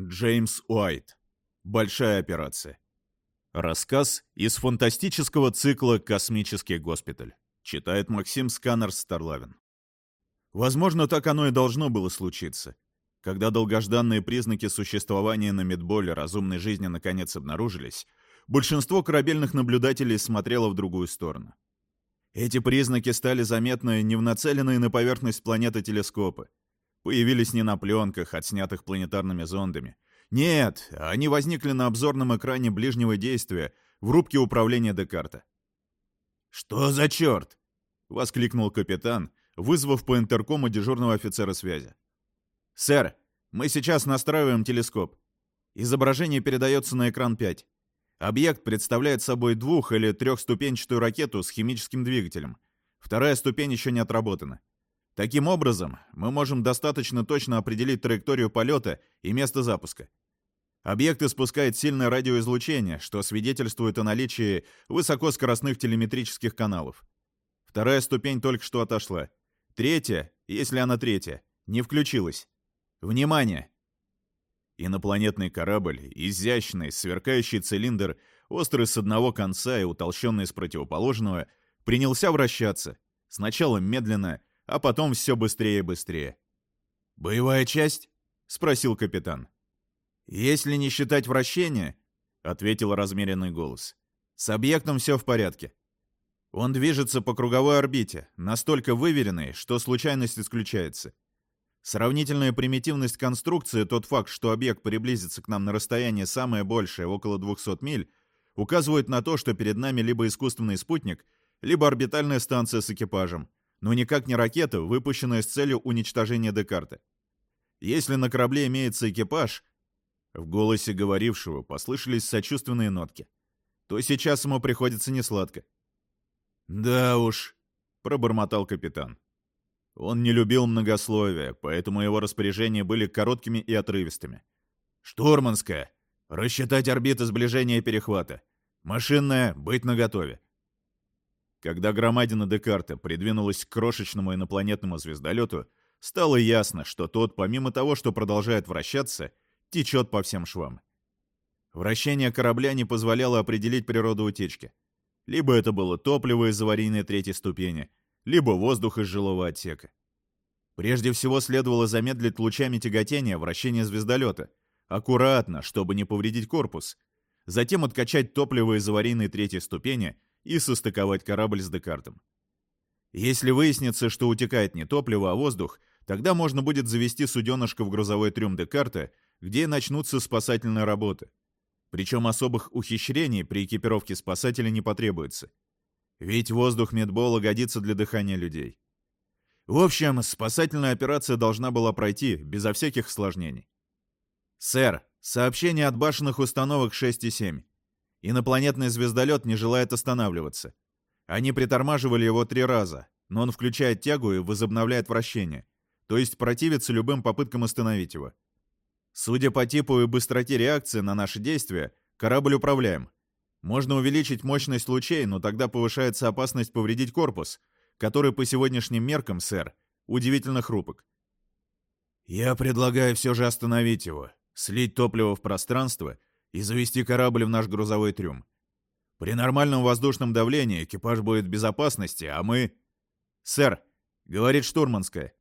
Джеймс Уайт. Большая операция. Рассказ из фантастического цикла «Космический госпиталь». Читает Максим Сканер Старлавин. Возможно, так оно и должно было случиться. Когда долгожданные признаки существования на Медболе разумной жизни наконец обнаружились, большинство корабельных наблюдателей смотрело в другую сторону. Эти признаки стали заметны не в нацеленные на поверхность планеты телескопы. Появились не на пленках, отснятых планетарными зондами. Нет, они возникли на обзорном экране ближнего действия в рубке управления Декарта. «Что за черт?» — воскликнул капитан, вызвав по интеркому дежурного офицера связи. «Сэр, мы сейчас настраиваем телескоп. Изображение передается на экран 5. Объект представляет собой двух- или трехступенчатую ракету с химическим двигателем. Вторая ступень еще не отработана. Таким образом, мы можем достаточно точно определить траекторию полета и место запуска. Объект испускает сильное радиоизлучение, что свидетельствует о наличии высокоскоростных телеметрических каналов. Вторая ступень только что отошла. Третья, если она третья, не включилась. Внимание! Инопланетный корабль, изящный, сверкающий цилиндр, острый с одного конца и утолщенный с противоположного, принялся вращаться. Сначала медленно, а потом все быстрее и быстрее. «Боевая часть?» — спросил капитан. «Если не считать вращения», — ответил размеренный голос, — «с объектом все в порядке. Он движется по круговой орбите, настолько выверенной, что случайность исключается. Сравнительная примитивность конструкции, тот факт, что объект приблизится к нам на расстояние самое большее, около 200 миль, указывает на то, что перед нами либо искусственный спутник, либо орбитальная станция с экипажем, но никак не ракета, выпущенная с целью уничтожения Декарта. Если на корабле имеется экипаж, в голосе говорившего послышались сочувственные нотки, то сейчас ему приходится несладко. «Да уж», — пробормотал капитан. Он не любил многословия, поэтому его распоряжения были короткими и отрывистыми. «Штурманская! Рассчитать орбиты сближения и перехвата! Машинная! Быть наготове!» Когда громадина Декарта придвинулась к крошечному инопланетному звездолету, стало ясно, что тот, помимо того, что продолжает вращаться, течет по всем швам. Вращение корабля не позволяло определить природу утечки. Либо это было топливо из аварийной третьей ступени, либо воздух из жилого отсека. Прежде всего следовало замедлить лучами тяготения вращение звездолета, аккуратно, чтобы не повредить корпус, затем откачать топливо из аварийной третьей ступени и состыковать корабль с Декартом. Если выяснится, что утекает не топливо, а воздух, тогда можно будет завести суденышко в грузовой трюм Декарта, где начнутся спасательные работы. Причем особых ухищрений при экипировке спасателя не потребуется. Ведь воздух медбола годится для дыхания людей. В общем, спасательная операция должна была пройти безо всяких осложнений. «Сэр, сообщение от башенных установок 6 и 7. Инопланетный звездолет не желает останавливаться. Они притормаживали его три раза, но он включает тягу и возобновляет вращение, то есть противится любым попыткам остановить его. Судя по типу и быстроте реакции на наши действия, корабль управляем. Можно увеличить мощность лучей, но тогда повышается опасность повредить корпус, который по сегодняшним меркам, сэр, удивительно хрупок. Я предлагаю все же остановить его, слить топливо в пространство и завести корабль в наш грузовой трюм. При нормальном воздушном давлении экипаж будет в безопасности, а мы... Сэр, говорит штурманская.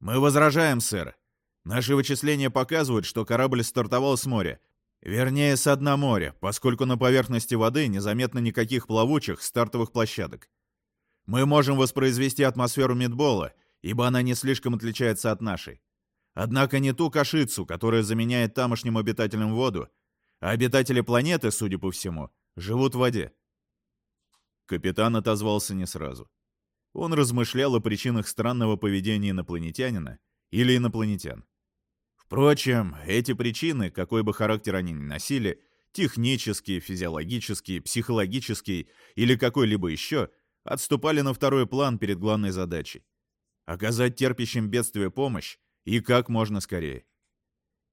Мы возражаем, сэр. Наши вычисления показывают, что корабль стартовал с моря, Вернее, с дна моря, поскольку на поверхности воды незаметно никаких плавучих стартовых площадок. Мы можем воспроизвести атмосферу Мидбола, ибо она не слишком отличается от нашей. Однако не ту кашицу, которая заменяет тамошним обитателям воду, а обитатели планеты, судя по всему, живут в воде. Капитан отозвался не сразу. Он размышлял о причинах странного поведения инопланетянина или инопланетян. Впрочем, эти причины, какой бы характер они ни носили, технический, физиологический, психологический или какой-либо еще, отступали на второй план перед главной задачей — оказать терпящим бедствие помощь и как можно скорее.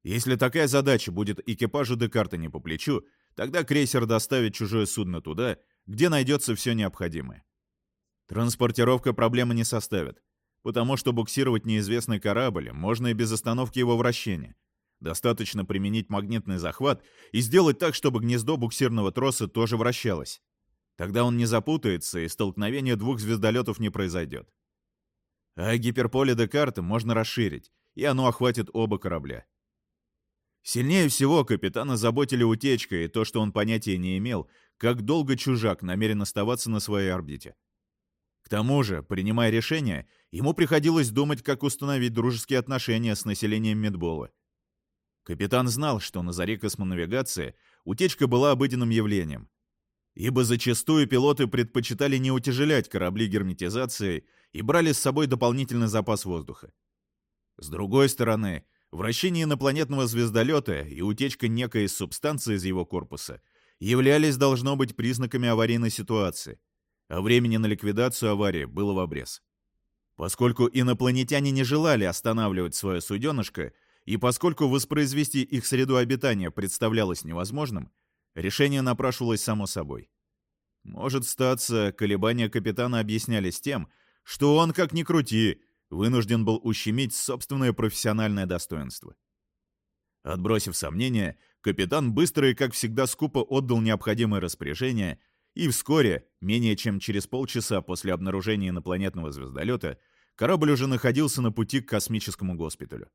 Если такая задача будет экипажу Декарта не по плечу, тогда крейсер доставит чужое судно туда, где найдется все необходимое. Транспортировка проблемы не составит потому что буксировать неизвестный корабль можно и без остановки его вращения. Достаточно применить магнитный захват и сделать так, чтобы гнездо буксирного троса тоже вращалось. Тогда он не запутается, и столкновение двух звездолетов не произойдет. А гиперполе Декарта можно расширить, и оно охватит оба корабля. Сильнее всего капитана заботили утечка и то, что он понятия не имел, как долго чужак намерен оставаться на своей орбите. К тому же, принимая решение, ему приходилось думать, как установить дружеские отношения с населением Медбола. Капитан знал, что на заре космонавигации утечка была обыденным явлением, ибо зачастую пилоты предпочитали не утяжелять корабли герметизацией и брали с собой дополнительный запас воздуха. С другой стороны, вращение инопланетного звездолета и утечка некой субстанции из его корпуса являлись, должно быть, признаками аварийной ситуации, а времени на ликвидацию аварии было в обрез. Поскольку инопланетяне не желали останавливать свое суденышко, и поскольку воспроизвести их среду обитания представлялось невозможным, решение напрашивалось само собой. Может статься, колебания капитана объяснялись тем, что он, как ни крути, вынужден был ущемить собственное профессиональное достоинство. Отбросив сомнения, капитан быстро и, как всегда, скупо отдал необходимое распоряжение, и вскоре, менее чем через полчаса после обнаружения инопланетного звездолета, корабль уже находился на пути к космическому госпиталю.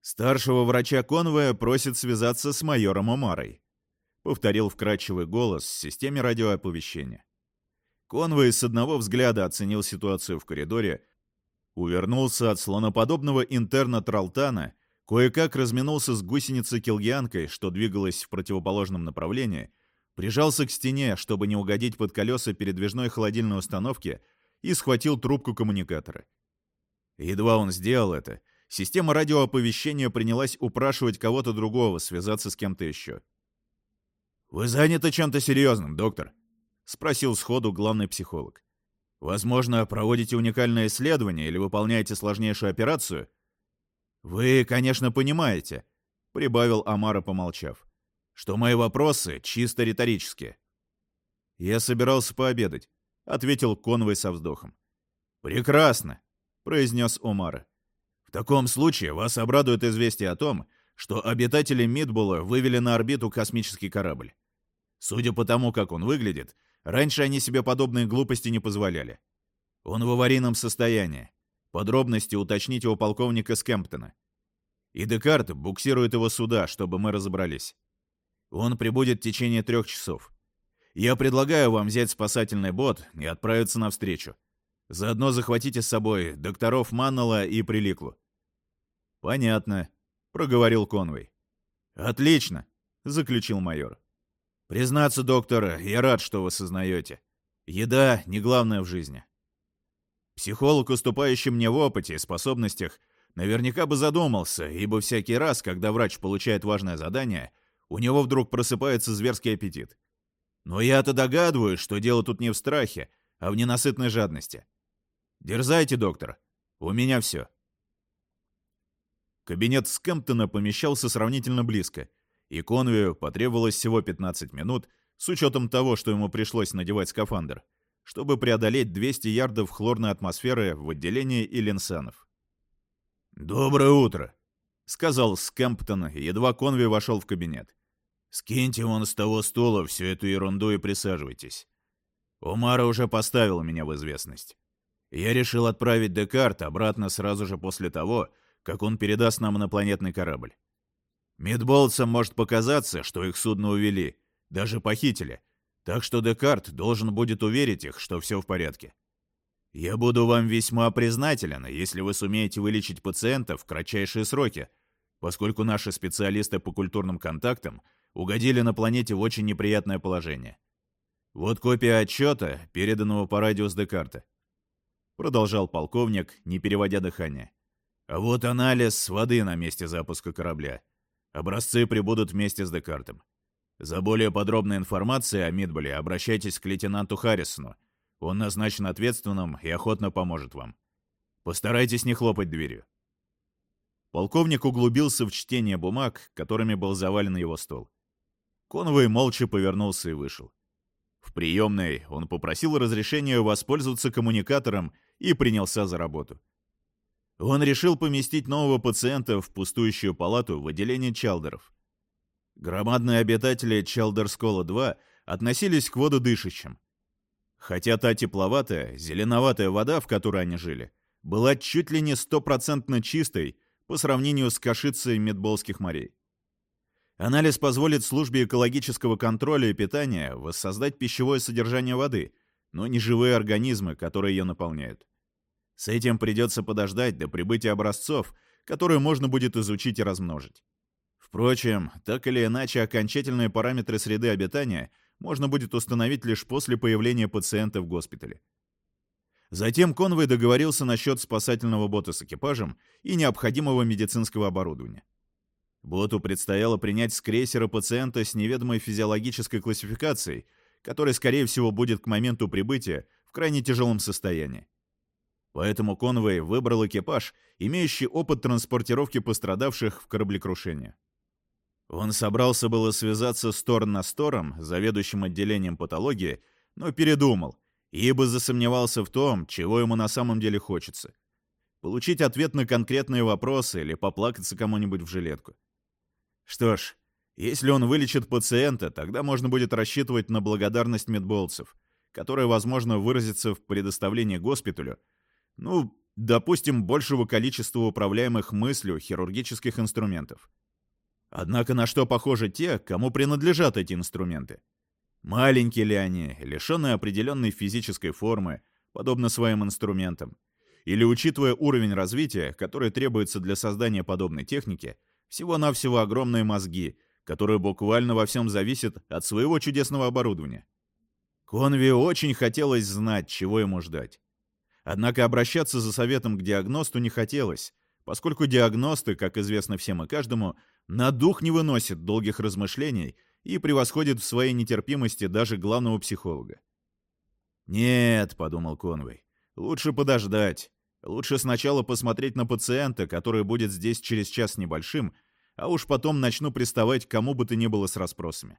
Старшего врача конвоя просит связаться с майором Омарой. Повторил вкрадчивый голос в системе радиооповещения. Конвой с одного взгляда оценил ситуацию в коридоре, увернулся от слоноподобного интерна Тралтана, кое-как разминулся с гусеницей Килгианкой, что двигалась в противоположном направлении, прижался к стене, чтобы не угодить под колеса передвижной холодильной установки, и схватил трубку коммуникатора. Едва он сделал это, система радиооповещения принялась упрашивать кого-то другого связаться с кем-то еще. «Вы заняты чем-то серьезным, доктор?» — спросил сходу главный психолог. «Возможно, проводите уникальное исследование или выполняете сложнейшую операцию?» «Вы, конечно, понимаете», — прибавил Амара, помолчав, «что мои вопросы чисто риторические». «Я собирался пообедать», — ответил Конвой со вздохом. «Прекрасно», — произнес Омара. «В таком случае вас обрадует известие о том, что обитатели Мидбула вывели на орбиту космический корабль. Судя по тому, как он выглядит, раньше они себе подобные глупости не позволяли. Он в аварийном состоянии. Подробности уточните у полковника Скемптона. И Декарт буксирует его сюда, чтобы мы разобрались. Он прибудет в течение трех часов. Я предлагаю вам взять спасательный бот и отправиться навстречу. Заодно захватите с собой докторов Маннелла и Приликлу. «Понятно», — проговорил Конвей. «Отлично», — заключил майор. Признаться, доктор, я рад, что вы сознаете. Еда не главное в жизни. Психолог, уступающий мне в опыте и способностях, наверняка бы задумался, ибо всякий раз, когда врач получает важное задание, у него вдруг просыпается зверский аппетит. Но я-то догадываюсь, что дело тут не в страхе, а в ненасытной жадности. Дерзайте, доктор. У меня все. Кабинет Скэмптона помещался сравнительно близко — и Конвию потребовалось всего 15 минут, с учетом того, что ему пришлось надевать скафандр, чтобы преодолеть 200 ярдов хлорной атмосферы в отделении Иллинсанов. «Доброе утро», — сказал Скэмптон, едва Конви вошел в кабинет. «Скиньте вон с того стула всю эту ерунду и присаживайтесь. Умара уже поставил меня в известность. Я решил отправить Декарт обратно сразу же после того, как он передаст нам инопланетный корабль. Медболтсам может показаться, что их судно увели, даже похитили, так что Декарт должен будет уверить их, что все в порядке. Я буду вам весьма признателен, если вы сумеете вылечить пациента в кратчайшие сроки, поскольку наши специалисты по культурным контактам угодили на планете в очень неприятное положение. Вот копия отчета, переданного по радио с Декарта. Продолжал полковник, не переводя дыхание. А вот анализ воды на месте запуска корабля. Образцы прибудут вместе с Декартом. За более подробной информацией о Мидболе обращайтесь к лейтенанту Харрисону. Он назначен ответственным и охотно поможет вам. Постарайтесь не хлопать дверью. Полковник углубился в чтение бумаг, которыми был завален его стол. Конвой молча повернулся и вышел. В приемной он попросил разрешения воспользоваться коммуникатором и принялся за работу. Он решил поместить нового пациента в пустующую палату в отделении Чалдеров. Громадные обитатели Чалдерскола-2 относились к вододышащим. Хотя та тепловатая, зеленоватая вода, в которой они жили, была чуть ли не стопроцентно чистой по сравнению с кашицей медболских морей. Анализ позволит службе экологического контроля и питания воссоздать пищевое содержание воды, но не живые организмы, которые ее наполняют. С этим придется подождать до прибытия образцов, которые можно будет изучить и размножить. Впрочем, так или иначе, окончательные параметры среды обитания можно будет установить лишь после появления пациента в госпитале. Затем Конвой договорился насчет спасательного бота с экипажем и необходимого медицинского оборудования. Боту предстояло принять с крейсера пациента с неведомой физиологической классификацией, который, скорее всего, будет к моменту прибытия в крайне тяжелом состоянии. Поэтому Конвей выбрал экипаж, имеющий опыт транспортировки пострадавших в кораблекрушение. Он собрался было связаться с Торн Настором, заведующим отделением патологии, но передумал, ибо засомневался в том, чего ему на самом деле хочется. Получить ответ на конкретные вопросы или поплакаться кому-нибудь в жилетку. Что ж, если он вылечит пациента, тогда можно будет рассчитывать на благодарность медболцев, которая, возможно, выразится в предоставлении госпиталю ну, допустим, большего количества управляемых мыслью хирургических инструментов. Однако на что похожи те, кому принадлежат эти инструменты? Маленькие ли они, лишенные определенной физической формы, подобно своим инструментам? Или, учитывая уровень развития, который требуется для создания подобной техники, всего-навсего огромные мозги, которые буквально во всем зависят от своего чудесного оборудования? Конви очень хотелось знать, чего ему ждать. Однако обращаться за советом к диагносту не хотелось, поскольку диагносты, как известно всем и каждому, на дух не выносят долгих размышлений и превосходят в своей нетерпимости даже главного психолога. «Нет», — подумал Конвей, — «лучше подождать. Лучше сначала посмотреть на пациента, который будет здесь через час небольшим, а уж потом начну приставать кому бы то ни было с расспросами.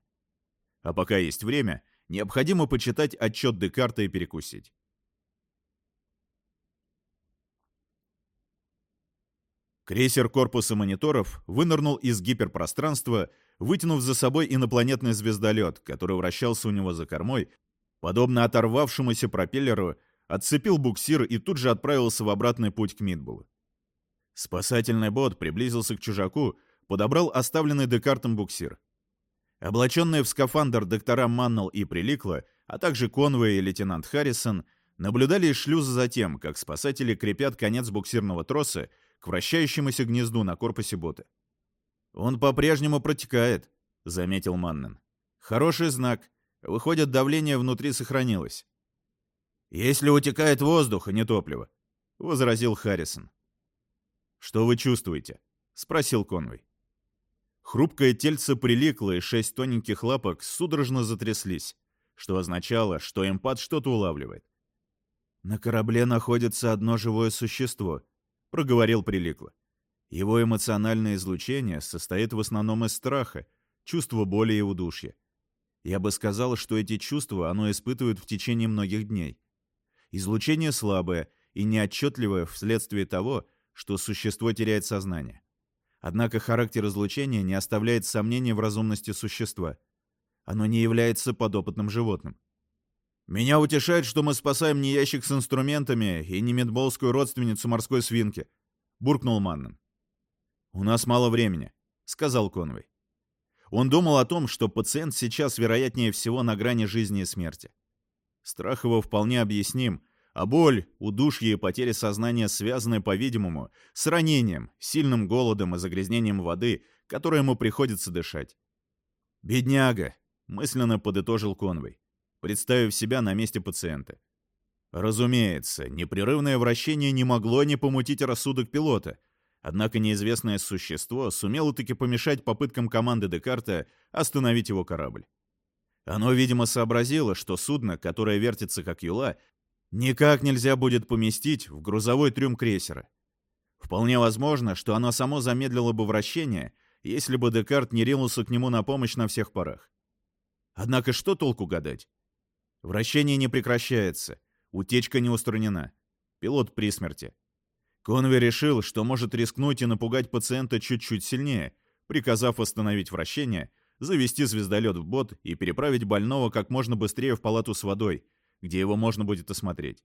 А пока есть время, необходимо почитать отчет Декарта и перекусить. Крейсер корпуса мониторов вынырнул из гиперпространства, вытянув за собой инопланетный звездолет, который вращался у него за кормой, подобно оторвавшемуся пропеллеру, отцепил буксир и тут же отправился в обратный путь к Мидбулу. Спасательный бот приблизился к чужаку, подобрал оставленный Декартом буксир. Облаченные в скафандр доктора Маннелл и Приликла, а также Конвей и лейтенант Харрисон, наблюдали из шлюза за тем, как спасатели крепят конец буксирного троса к вращающемуся гнезду на корпусе бота. «Он по-прежнему протекает», — заметил Маннен. «Хороший знак. Выходит, давление внутри сохранилось». «Если утекает воздух, а не топливо», — возразил Харрисон. «Что вы чувствуете?» — спросил Конвой. Хрупкое тельце приликло, и шесть тоненьких лапок судорожно затряслись, что означало, что эмпат что-то улавливает. «На корабле находится одно живое существо», — проговорил Приликло. Его эмоциональное излучение состоит в основном из страха, чувства боли и удушья. Я бы сказал, что эти чувства оно испытывает в течение многих дней. Излучение слабое и неотчетливое вследствие того, что существо теряет сознание. Однако характер излучения не оставляет сомнений в разумности существа. Оно не является подопытным животным. Меня утешает, что мы спасаем не ящик с инструментами и не медболскую родственницу морской свинки», — буркнул Маннен. «У нас мало времени», — сказал Конвей. Он думал о том, что пациент сейчас, вероятнее всего, на грани жизни и смерти. Страх его вполне объясним, а боль, удушье и потеря сознания связаны, по-видимому, с ранением, сильным голодом и загрязнением воды, которой ему приходится дышать. «Бедняга», — мысленно подытожил Конвей представив себя на месте пациента. Разумеется, непрерывное вращение не могло не помутить рассудок пилота, однако неизвестное существо сумело таки помешать попыткам команды Декарта остановить его корабль. Оно, видимо, сообразило, что судно, которое вертится как юла, никак нельзя будет поместить в грузовой трюм крейсера. Вполне возможно, что оно само замедлило бы вращение, если бы Декарт не ринулся к нему на помощь на всех парах. Однако что толку гадать? Вращение не прекращается. Утечка не устранена. Пилот при смерти. Конвей решил, что может рискнуть и напугать пациента чуть-чуть сильнее, приказав остановить вращение, завести звездолет в бот и переправить больного как можно быстрее в палату с водой, где его можно будет осмотреть.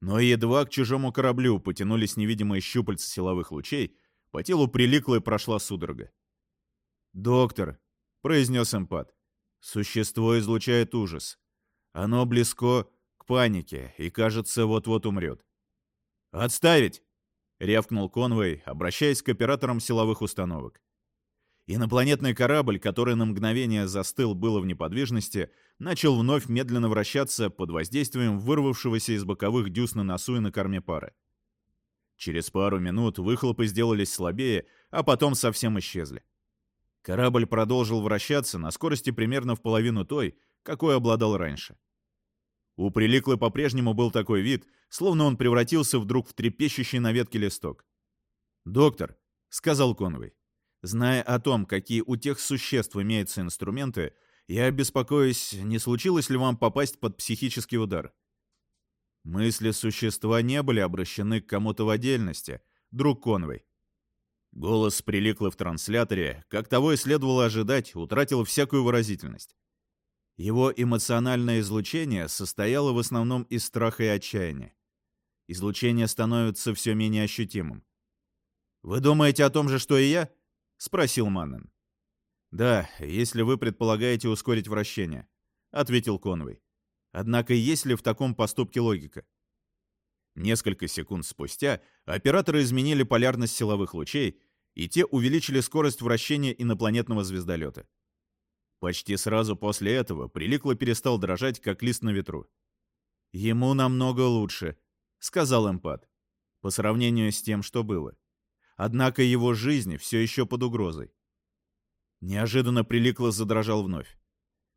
Но едва к чужому кораблю потянулись невидимые щупальца силовых лучей, по телу приликло и прошла судорога. «Доктор», — произнес эмпат, — «существо излучает ужас. Оно близко к панике и, кажется, вот-вот умрет». «Отставить!» — рявкнул Конвей, обращаясь к операторам силовых установок. Инопланетный корабль, который на мгновение застыл было в неподвижности, начал вновь медленно вращаться под воздействием вырвавшегося из боковых дюз на носу и на корме пары. Через пару минут выхлопы сделались слабее, а потом совсем исчезли. Корабль продолжил вращаться на скорости примерно в половину той, какой обладал раньше. У Приликлы по-прежнему был такой вид, словно он превратился вдруг в трепещущий на ветке листок. «Доктор», — сказал Конвей, Зная о том, какие у тех существ имеются инструменты, я беспокоюсь, не случилось ли вам попасть под психический удар. Мысли существа не были обращены к кому-то в отдельности, друг Конвей. Голос приликлый в трансляторе, как того и следовало ожидать, утратил всякую выразительность. Его эмоциональное излучение состояло в основном из страха и отчаяния. Излучение становится все менее ощутимым. «Вы думаете о том же, что и я?» — спросил Маннен. «Да, если вы предполагаете ускорить вращение», — ответил Конвей. «Однако есть ли в таком поступке логика?» Несколько секунд спустя операторы изменили полярность силовых лучей, и те увеличили скорость вращения инопланетного звездолета. Почти сразу после этого Приликло перестал дрожать, как лист на ветру. «Ему намного лучше», — сказал эмпат, по сравнению с тем, что было. Однако его жизнь все еще под угрозой. Неожиданно Приликло задрожал вновь.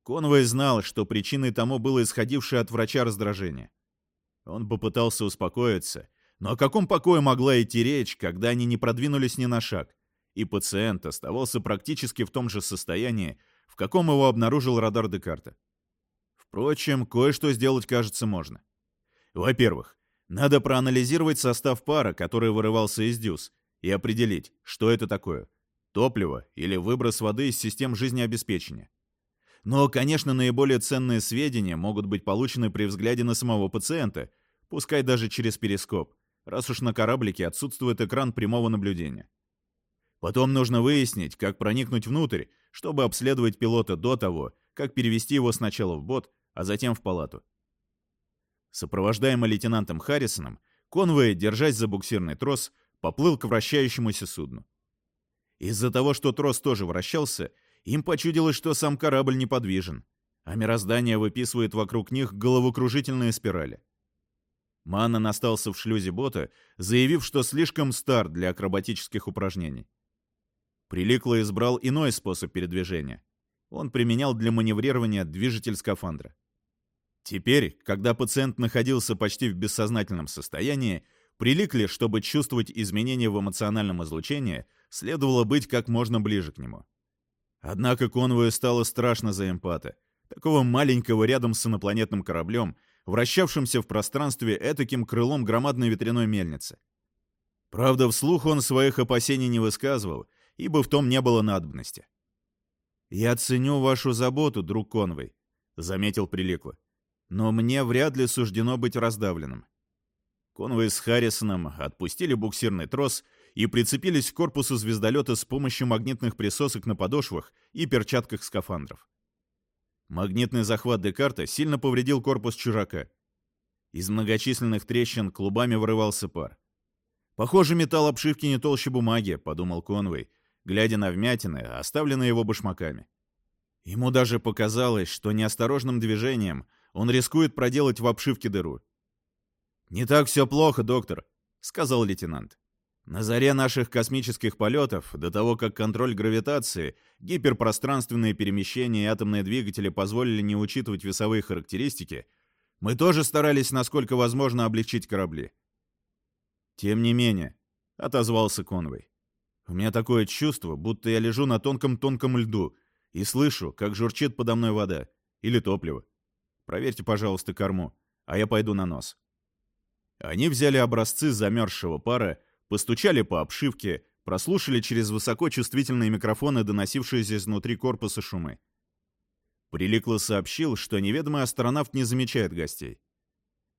Конвой знал, что причиной тому было исходившее от врача раздражение. Он попытался успокоиться, но о каком покое могла идти речь, когда они не продвинулись ни на шаг, и пациент оставался практически в том же состоянии, в каком его обнаружил радар Декарта. Впрочем, кое-что сделать, кажется, можно. Во-первых, надо проанализировать состав пара, который вырывался из дюз, и определить, что это такое – топливо или выброс воды из систем жизнеобеспечения. Но, конечно, наиболее ценные сведения могут быть получены при взгляде на самого пациента, пускай даже через перископ, раз уж на кораблике отсутствует экран прямого наблюдения. Потом нужно выяснить, как проникнуть внутрь, чтобы обследовать пилота до того, как перевести его сначала в бот, а затем в палату. Сопровождаемый лейтенантом Харрисоном, Конвей, держась за буксирный трос, поплыл к вращающемуся судну. Из-за того, что трос тоже вращался, им почудилось, что сам корабль неподвижен, а мироздание выписывает вокруг них головокружительные спирали. Маннан остался в шлюзе бота, заявив, что слишком стар для акробатических упражнений. Приликло избрал иной способ передвижения. Он применял для маневрирования движитель скафандра. Теперь, когда пациент находился почти в бессознательном состоянии, Приликли, чтобы чувствовать изменения в эмоциональном излучении, следовало быть как можно ближе к нему. Однако Конвою стало страшно за эмпата, такого маленького рядом с инопланетным кораблем, вращавшимся в пространстве этаким крылом громадной ветряной мельницы. Правда, вслух он своих опасений не высказывал, ибо в том не было надобности. «Я ценю вашу заботу, друг Конвой», — заметил Приликло. «Но мне вряд ли суждено быть раздавленным. Конвой с Харрисоном отпустили буксирный трос и прицепились к корпусу звездолета с помощью магнитных присосок на подошвах и перчатках скафандров. Магнитный захват Декарта сильно повредил корпус чужака. Из многочисленных трещин клубами вырывался пар. «Похоже, металл обшивки не толще бумаги», — подумал Конвей, глядя на вмятины, оставленные его башмаками. Ему даже показалось, что неосторожным движением он рискует проделать в обшивке дыру. «Не так все плохо, доктор», — сказал лейтенант. «На заре наших космических полетов, до того, как контроль гравитации, гиперпространственные перемещения и атомные двигатели позволили не учитывать весовые характеристики, мы тоже старались, насколько возможно, облегчить корабли». «Тем не менее», — отозвался Конвей, — «у меня такое чувство, будто я лежу на тонком-тонком льду и слышу, как журчит подо мной вода или топливо. Проверьте, пожалуйста, корму, а я пойду на нос». Они взяли образцы замерзшего пара, постучали по обшивке, прослушали через высокочувствительные микрофоны доносившиеся изнутри корпуса шумы. Приликло сообщил, что неведомый астронавт не замечает гостей.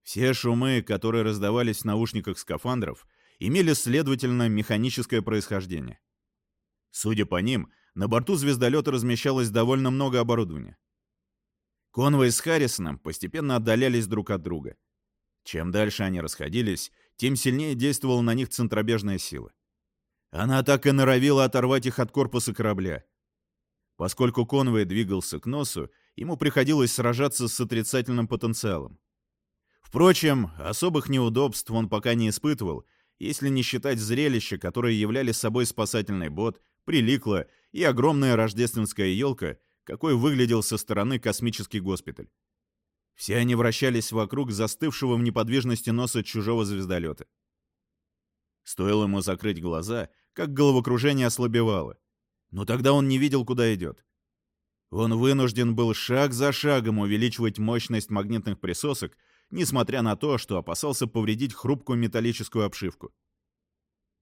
Все шумы, которые раздавались в наушниках скафандров, имели, следовательно, механическое происхождение. Судя по ним, на борту звездолета размещалось довольно много оборудования. Конвой с Харрисоном постепенно отдалялись друг от друга. Чем дальше они расходились, тем сильнее действовала на них центробежная сила. Она так и норовила оторвать их от корпуса корабля. Поскольку Конвой двигался к носу, ему приходилось сражаться с отрицательным потенциалом. Впрочем, особых неудобств он пока не испытывал, если не считать зрелища, которые являли собой спасательный бот, приликла и огромная рождественская елка, какой выглядел со стороны космический госпиталь. Все они вращались вокруг застывшего в неподвижности носа чужого звездолета. Стоило ему закрыть глаза, как головокружение ослабевало. Но тогда он не видел, куда идет. Он вынужден был шаг за шагом увеличивать мощность магнитных присосок, несмотря на то, что опасался повредить хрупкую металлическую обшивку.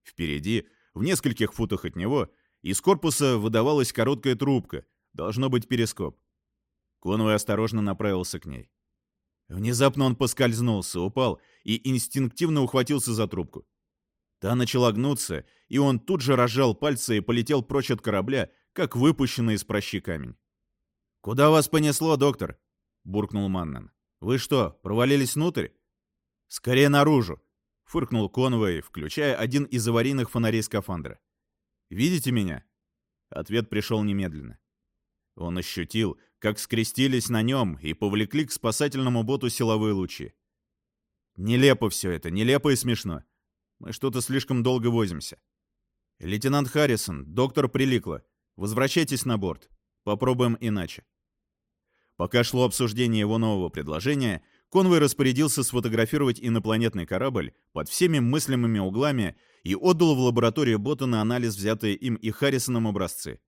Впереди, в нескольких футах от него, из корпуса выдавалась короткая трубка, должно быть перископ. Конвой осторожно направился к ней. Внезапно он поскользнулся, упал и инстинктивно ухватился за трубку. Та начала гнуться, и он тут же разжал пальцы и полетел прочь от корабля, как выпущенный из прощи камень. «Куда вас понесло, доктор?» — буркнул Маннен. «Вы что, провалились внутрь?» «Скорее наружу!» — фыркнул Конвей, включая один из аварийных фонарей скафандра. «Видите меня?» Ответ пришел немедленно. Он ощутил, как скрестились на нем и повлекли к спасательному боту силовые лучи. Нелепо все это, нелепо и смешно. Мы что-то слишком долго возимся. Лейтенант Харрисон, доктор Приликла, возвращайтесь на борт. Попробуем иначе. Пока шло обсуждение его нового предложения, Конвой распорядился сфотографировать инопланетный корабль под всеми мыслимыми углами и отдал в лабораторию бота на анализ взятые им и Харрисоном образцы.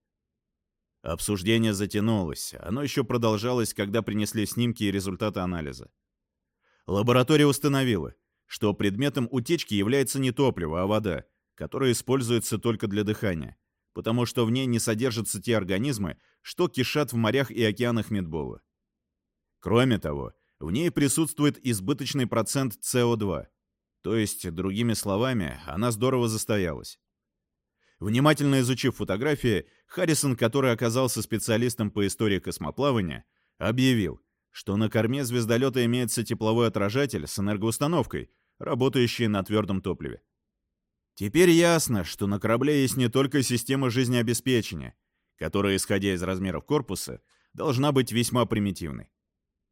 Обсуждение затянулось, оно еще продолжалось, когда принесли снимки и результаты анализа. Лаборатория установила, что предметом утечки является не топливо, а вода, которая используется только для дыхания, потому что в ней не содержатся те организмы, что кишат в морях и океанах Медбола. Кроме того, в ней присутствует избыточный процент СО2, то есть, другими словами, она здорово застоялась. Внимательно изучив фотографии, Харрисон, который оказался специалистом по истории космоплавания, объявил, что на корме звездолета имеется тепловой отражатель с энергоустановкой, работающий на твердом топливе. Теперь ясно, что на корабле есть не только система жизнеобеспечения, которая, исходя из размеров корпуса, должна быть весьма примитивной.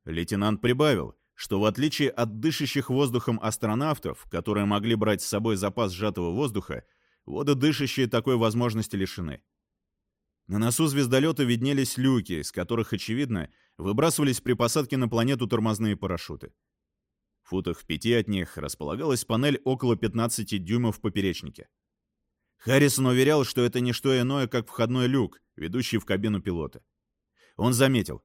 Лейтенант прибавил, что в отличие от дышащих воздухом астронавтов, которые могли брать с собой запас сжатого воздуха, вододышащие такой возможности лишены. На носу звездолета виднелись люки, из которых, очевидно, выбрасывались при посадке на планету тормозные парашюты. Футах в пяти от них располагалась панель около 15 дюймов в поперечнике. Харрисон уверял, что это не что иное, как входной люк, ведущий в кабину пилота. Он заметил,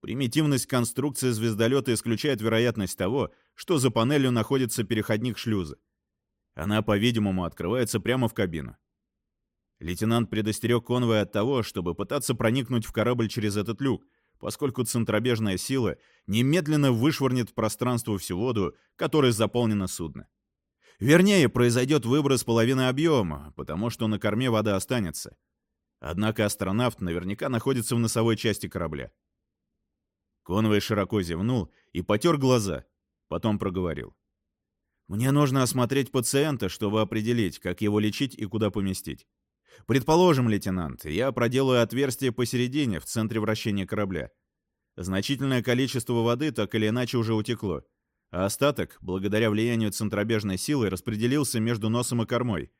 примитивность конструкции звездолета исключает вероятность того, что за панелью находится переходник шлюза. Она, по-видимому, открывается прямо в кабину. Лейтенант предостерег Конвой от того, чтобы пытаться проникнуть в корабль через этот люк, поскольку центробежная сила немедленно вышвырнет в пространство всю воду, которой заполнено судно. Вернее, произойдет выброс половины объема, потому что на корме вода останется. Однако астронавт наверняка находится в носовой части корабля. Конвой широко зевнул и потер глаза, потом проговорил. «Мне нужно осмотреть пациента, чтобы определить, как его лечить и куда поместить. Предположим, лейтенант, я проделаю отверстие посередине, в центре вращения корабля. Значительное количество воды так или иначе уже утекло, а остаток, благодаря влиянию центробежной силы, распределился между носом и кормой.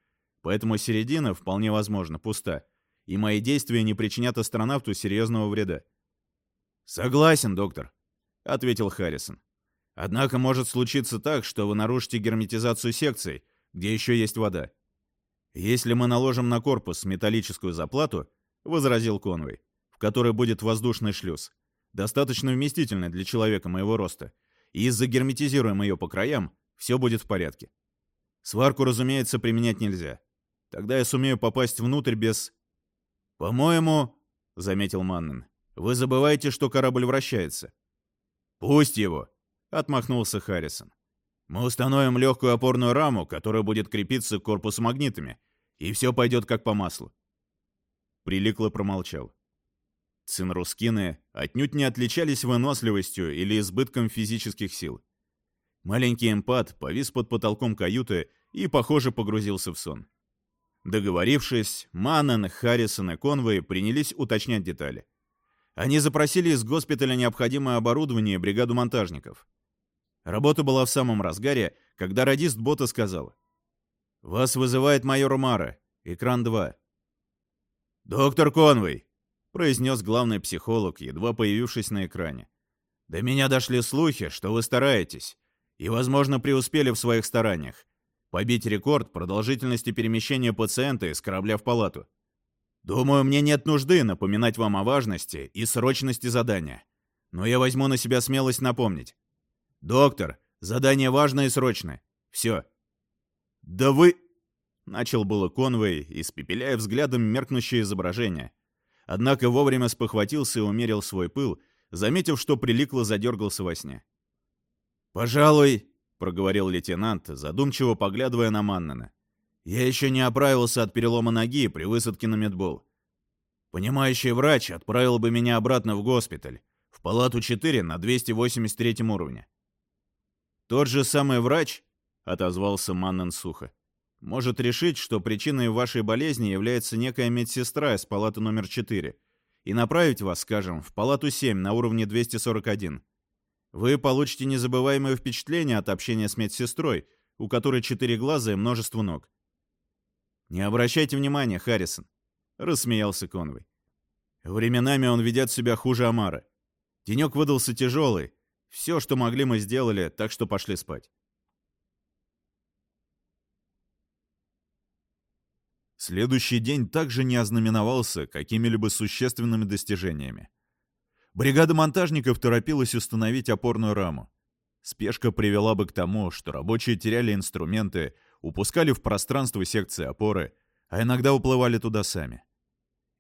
Поэтому середина, вполне возможно, пуста, и мои действия не причинят астронавту серьезного вреда. «Согласен, доктор», — ответил Харрисон. «Однако может случиться так, что вы нарушите герметизацию секций, где еще есть вода. «Если мы наложим на корпус металлическую заплату», — возразил Конвей, «в которой будет воздушный шлюз, достаточно вместительный для человека моего роста, и загерметизируем ее по краям, Все будет в порядке. Сварку, разумеется, применять нельзя. Тогда я сумею попасть внутрь без... «По-моему, — заметил Маннен, — вы забываете, что корабль вращается». «Пусть его!» — отмахнулся Харрисон. «Мы установим легкую опорную раму, которая будет крепиться к корпусу магнитами, и все пойдет как по маслу». Приликло промолчал. Цинрускины отнюдь не отличались выносливостью или избытком физических сил. Маленький эмпат повис под потолком каюты и, похоже, погрузился в сон. Договорившись, Маннен, Харрисон и Конвей принялись уточнять детали. Они запросили из госпиталя необходимое оборудование и бригаду монтажников. Работа была в самом разгаре, когда радист бота сказал. «Вас вызывает майор Мара. Экран 2». «Доктор Конвей», — произнес главный психолог, едва появившись на экране. «До меня дошли слухи, что вы стараетесь и, возможно, преуспели в своих стараниях. Побить рекорд продолжительности перемещения пациента из корабля в палату. Думаю, мне нет нужды напоминать вам о важности и срочности задания. Но я возьму на себя смелость напомнить. Доктор, задание важное и срочное. Все. Да вы... Начал было Конвей, испепеляя взглядом меркнущее изображение. Однако вовремя спохватился и умерил свой пыл, заметив, что приликло задергался во сне. «Пожалуй», — проговорил лейтенант, задумчиво поглядывая на Маннена. «Я еще не оправился от перелома ноги при высадке на медбол. Понимающий врач отправил бы меня обратно в госпиталь, в палату 4 на 283 уровне». «Тот же самый врач», — отозвался Маннен сухо, «может решить, что причиной вашей болезни является некая медсестра из палаты номер 4 и направить вас, скажем, в палату 7 на уровне 241. Вы получите незабываемое впечатление от общения с медсестрой, у которой четыре глаза и множество ног. «Не обращайте внимания, Харрисон», — рассмеялся Конвой. «Временами он ведет себя хуже Амара. Денек выдался тяжелый. Все, что могли, мы сделали, так что пошли спать». Следующий день также не ознаменовался какими-либо существенными достижениями. Бригада монтажников торопилась установить опорную раму. Спешка привела бы к тому, что рабочие теряли инструменты, упускали в пространство секции опоры, а иногда уплывали туда сами.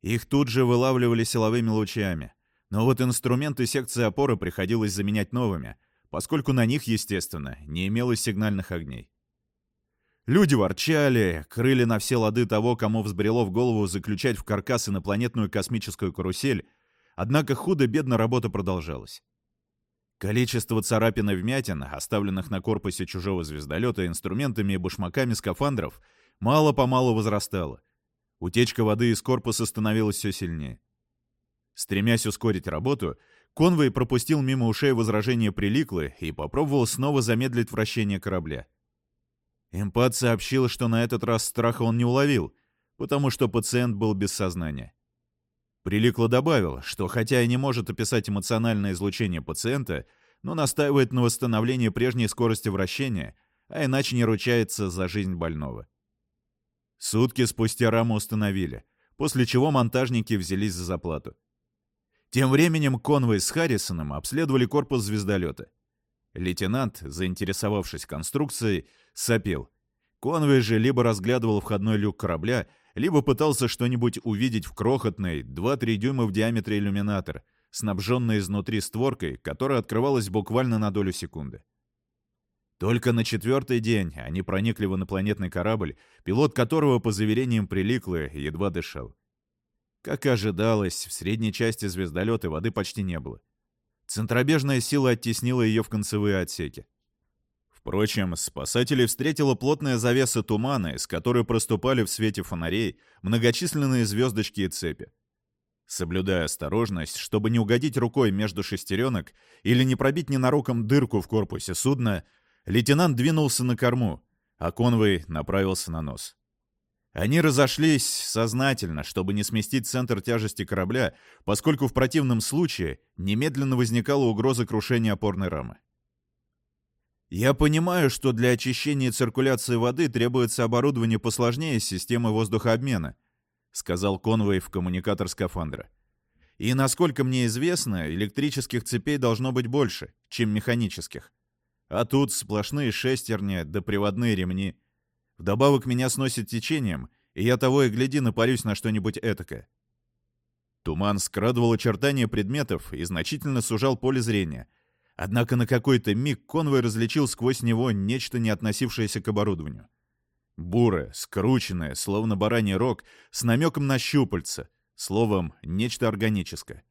Их тут же вылавливали силовыми лучами, но вот инструменты секции опоры приходилось заменять новыми, поскольку на них, естественно, не имелось сигнальных огней. Люди ворчали, крыли на все лады того, кому взбрело в голову заключать в каркас инопланетную космическую карусель, Однако худо-бедно работа продолжалась. Количество царапин и вмятин, оставленных на корпусе чужого звездолета инструментами и башмаками скафандров, мало-помалу возрастало. Утечка воды из корпуса становилась все сильнее. Стремясь ускорить работу, Конвей пропустил мимо ушей возражения Приликлы и попробовал снова замедлить вращение корабля. Эмпат сообщил, что на этот раз страха он не уловил, потому что пациент был без сознания. Приликло добавил, что хотя и не может описать эмоциональное излучение пациента, но настаивает на восстановлении прежней скорости вращения, а иначе не ручается за жизнь больного. Сутки спустя раму установили, после чего монтажники взялись за заплату. Тем временем Конвой с Харрисоном обследовали корпус звездолета. Лейтенант, заинтересовавшись конструкцией, сопел. Конвой же либо разглядывал входной люк корабля, либо пытался что-нибудь увидеть в крохотной 2-3 дюйма в диаметре иллюминатор, снабженной изнутри створкой, которая открывалась буквально на долю секунды. Только на четвертый день они проникли в инопланетный корабль, пилот которого, по заверениям Приликлы, едва дышал. Как и ожидалось, в средней части звездолета воды почти не было. Центробежная сила оттеснила ее в концевые отсеки. Впрочем, спасателей встретила плотная завеса тумана, из которой проступали в свете фонарей многочисленные звездочки и цепи. Соблюдая осторожность, чтобы не угодить рукой между шестеренок или не пробить ненароком дырку в корпусе судна, лейтенант двинулся на корму, а конвой направился на нос. Они разошлись сознательно, чтобы не сместить центр тяжести корабля, поскольку в противном случае немедленно возникала угроза крушения опорной рамы. Я понимаю, что для очищения циркуляции воды требуется оборудование посложнее системы воздухообмена, сказал Конвей в коммуникатор скафандра. И, насколько мне известно, электрических цепей должно быть больше, чем механических. А тут сплошные шестерни да приводные ремни. Вдобавок меня сносит течением, и я того и гляди напарюсь на что-нибудь этакое. Туман скрадывал очертания предметов и значительно сужал поле зрения. Однако на какой-то миг конвой различил сквозь него нечто, не относившееся к оборудованию. Бурое, скрученное, словно бараний рог, с намеком на щупальца, словом, нечто органическое.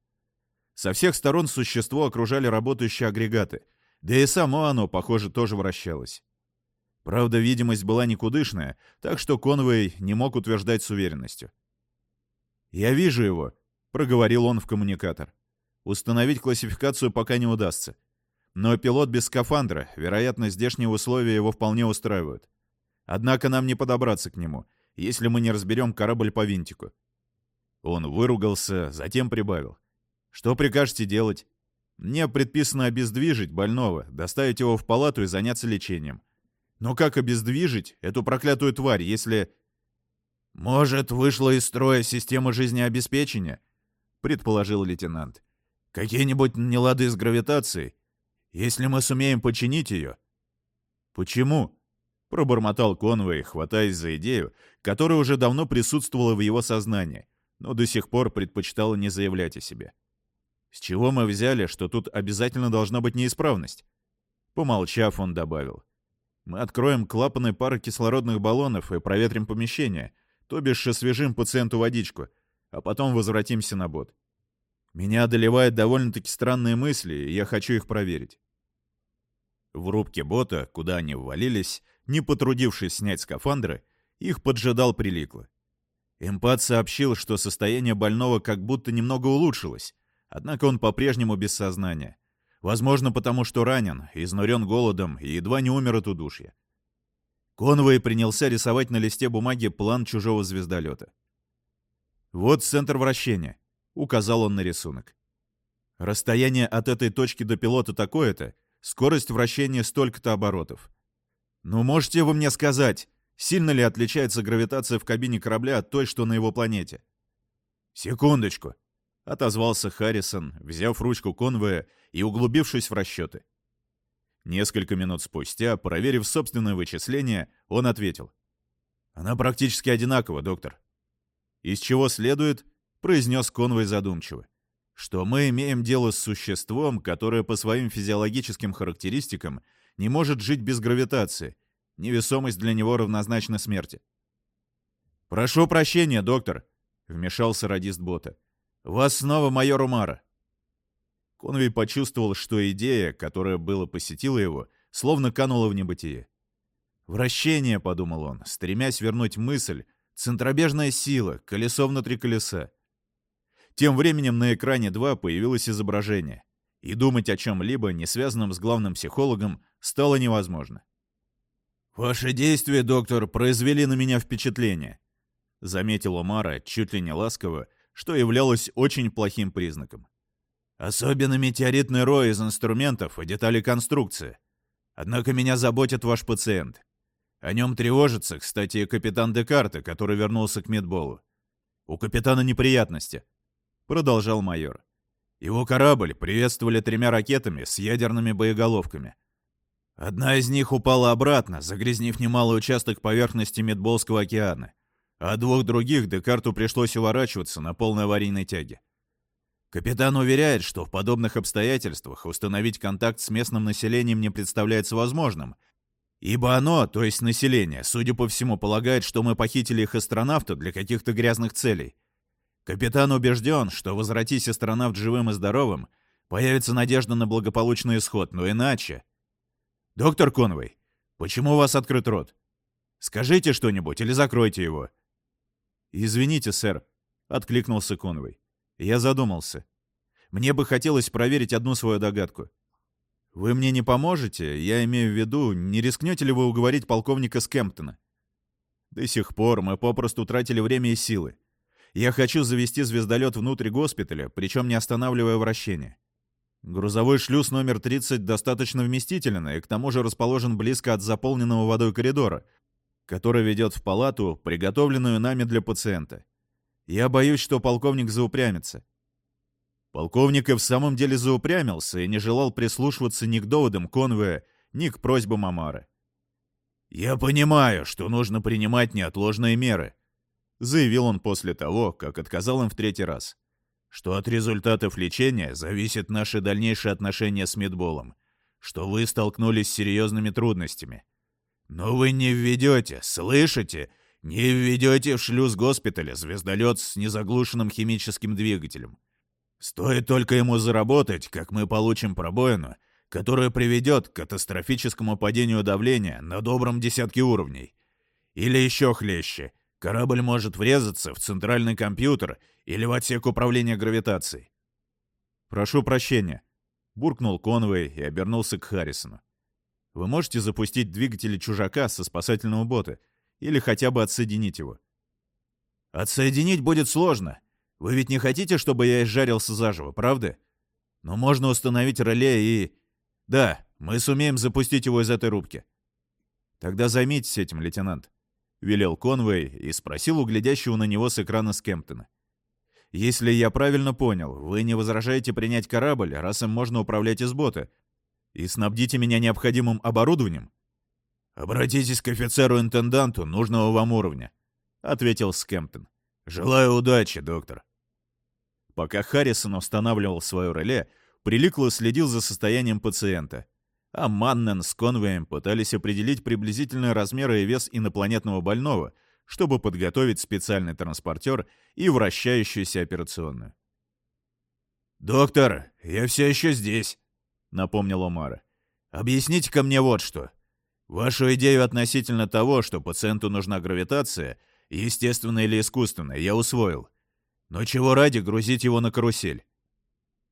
Со всех сторон существо окружали работающие агрегаты, да и само оно, похоже, тоже вращалось. Правда, видимость была никудышная, так что Конвей не мог утверждать с уверенностью. «Я вижу его», — проговорил он в коммуникатор. «Установить классификацию пока не удастся. Но пилот без скафандра, вероятно, здешние условия его вполне устраивают. Однако нам не подобраться к нему, если мы не разберем корабль по винтику». Он выругался, затем прибавил. «Что прикажете делать?» «Мне предписано обездвижить больного, доставить его в палату и заняться лечением. Но как обездвижить эту проклятую тварь, если...» «Может, вышла из строя система жизнеобеспечения?» — предположил лейтенант. «Какие-нибудь нелады с гравитацией? Если мы сумеем починить ее...» «Почему?» — пробормотал Конвей, хватаясь за идею, которая уже давно присутствовала в его сознании, но до сих пор предпочитала не заявлять о себе. «С чего мы взяли, что тут обязательно должна быть неисправность?» Помолчав, он добавил. «Мы откроем клапаны пары кислородных баллонов и проветрим помещение, то бишь освежим пациенту водичку, а потом возвратимся на бот. Меня одолевают довольно-таки странные мысли, и я хочу их проверить». В рубке бота, куда они ввалились, не потрудившись снять скафандры, их поджидал Приликло. Эмпат сообщил, что состояние больного как будто немного улучшилось, однако он по-прежнему без сознания. Возможно, потому что ранен, изнурен голодом и едва не умер от удушья. Конвой принялся рисовать на листе бумаги план чужого звездолета. «Вот центр вращения», — указал он на рисунок. «Расстояние от этой точки до пилота такое-то, скорость вращения столько-то оборотов. Ну, можете вы мне сказать, сильно ли отличается гравитация в кабине корабля от той, что на его планете?» «Секундочку», — отозвался Харрисон, взяв ручку конвоя и углубившись в расчеты. Несколько минут спустя, проверив собственное вычисление, он ответил. «Она практически одинакова, доктор». «Из чего следует?» — произнес Конвой задумчиво. «Что мы имеем дело с существом, которое по своим физиологическим характеристикам не может жить без гравитации. Невесомость для него равнозначна смерти». «Прошу прощения, доктор», — вмешался радист бота. «Вас снова майор Умара». Конвей почувствовал, что идея, которая было посетила его, словно канула в небытие. «Вращение», — подумал он, стремясь вернуть мысль, центробежная сила, колесо внутри колеса. Тем временем на экране 2 появилось изображение, и думать о чем-либо, не связанном с главным психологом, стало невозможно. «Ваши действия, доктор, произвели на меня впечатление», — заметил Омара чуть ли не ласково, что являлось очень плохим признаком. Особенно метеоритный рой из инструментов и деталей конструкции. Однако меня заботит ваш пациент. О нем тревожится, кстати, и капитан Декарта, который вернулся к медболу. У капитана неприятности, продолжал майор. Его корабль приветствовали тремя ракетами с ядерными боеголовками. Одна из них упала обратно, загрязнив немалый участок поверхности Медболского океана, а двух других Декарту пришлось уворачиваться на полной аварийной тяге. Капитан уверяет, что в подобных обстоятельствах установить контакт с местным населением не представляется возможным, ибо оно, то есть население, судя по всему, полагает, что мы похитили их астронавта для каких-то грязных целей. Капитан убежден, что, возвратись астронавт живым и здоровым, появится надежда на благополучный исход, но иначе... «Доктор Конвей, почему у вас открыт рот? Скажите что-нибудь или закройте его». «Извините, сэр», — откликнулся Конвей. Я задумался. Мне бы хотелось проверить одну свою догадку. Вы мне не поможете? Я имею в виду, не рискнете ли вы уговорить полковника Скемптона? До сих пор мы попросту тратили время и силы. Я хочу завести звездолет внутрь госпиталя, причем не останавливая вращение. Грузовой шлюз номер 30 достаточно вместителен и к тому же расположен близко от заполненного водой коридора, который ведет в палату, приготовленную нами для пациента. Я боюсь, что полковник заупрямится. Полковник и в самом деле заупрямился и не желал прислушиваться ни к доводам Конвея, ни к просьбам Амары. «Я понимаю, что нужно принимать неотложные меры», — заявил он после того, как отказал им в третий раз, «что от результатов лечения зависит наше дальнейшее отношение с медболом, что вы столкнулись с серьезными трудностями. Но вы не введете, слышите, не введете в шлюз госпиталя звездолет с незаглушенным химическим двигателем. Стоит только ему заработать, как мы получим пробоину, которая приведет к катастрофическому падению давления на добром десятке уровней. Или еще хлеще, корабль может врезаться в центральный компьютер или в отсек управления гравитацией. «Прошу прощения», — буркнул Конвей и обернулся к Харрисону. «Вы можете запустить двигатели чужака со спасательного бота или хотя бы отсоединить его?» «Отсоединить будет сложно», вы ведь не хотите, чтобы я изжарился заживо, правда? Но можно установить реле и... Да, мы сумеем запустить его из этой рубки. Тогда займитесь этим, лейтенант. Велел Конвей и спросил у глядящего на него с экрана Скемптона. «Если я правильно понял, вы не возражаете принять корабль, раз им можно управлять из бота, и снабдите меня необходимым оборудованием?» «Обратитесь к офицеру-интенданту нужного вам уровня», — ответил Скемптон. «Желаю удачи, доктор». Пока Харрисон устанавливал свое реле, Приликло следил за состоянием пациента, а Маннен с Конвеем пытались определить приблизительные размеры и вес инопланетного больного, чтобы подготовить специальный транспортер и вращающуюся операционную. «Доктор, я все еще здесь», — напомнил Омара. «Объясните-ка мне вот что. Вашу идею относительно того, что пациенту нужна гравитация, естественная или искусственная, я усвоил. Но чего ради грузить его на карусель?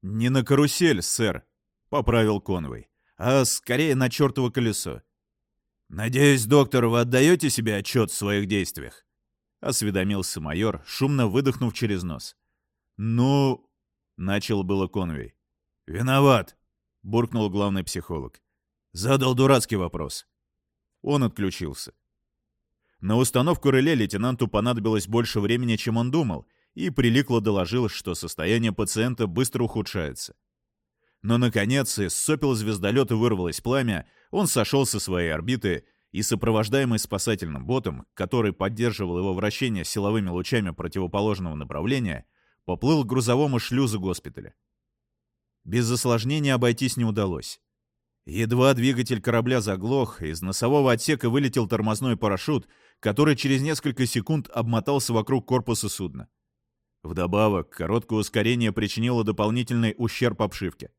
«Не на карусель, сэр», — поправил Конвой, «а скорее на чертово колесо». «Надеюсь, доктор, вы отдаете себе отчет в своих действиях?» — осведомился майор, шумно выдохнув через нос. «Ну...» — начал было Конвей. «Виноват», — буркнул главный психолог. «Задал дурацкий вопрос». Он отключился. На установку реле лейтенанту понадобилось больше времени, чем он думал — и Приликло доложил, что состояние пациента быстро ухудшается. Но, наконец, из сопел звездолета вырвалось пламя, он сошел со своей орбиты и, сопровождаемый спасательным ботом, который поддерживал его вращение силовыми лучами противоположного направления, поплыл к грузовому шлюзу госпиталя. Без осложнения обойтись не удалось. Едва двигатель корабля заглох, из носового отсека вылетел тормозной парашют, который через несколько секунд обмотался вокруг корпуса судна. Вдобавок, короткое ускорение причинило дополнительный ущерб обшивке.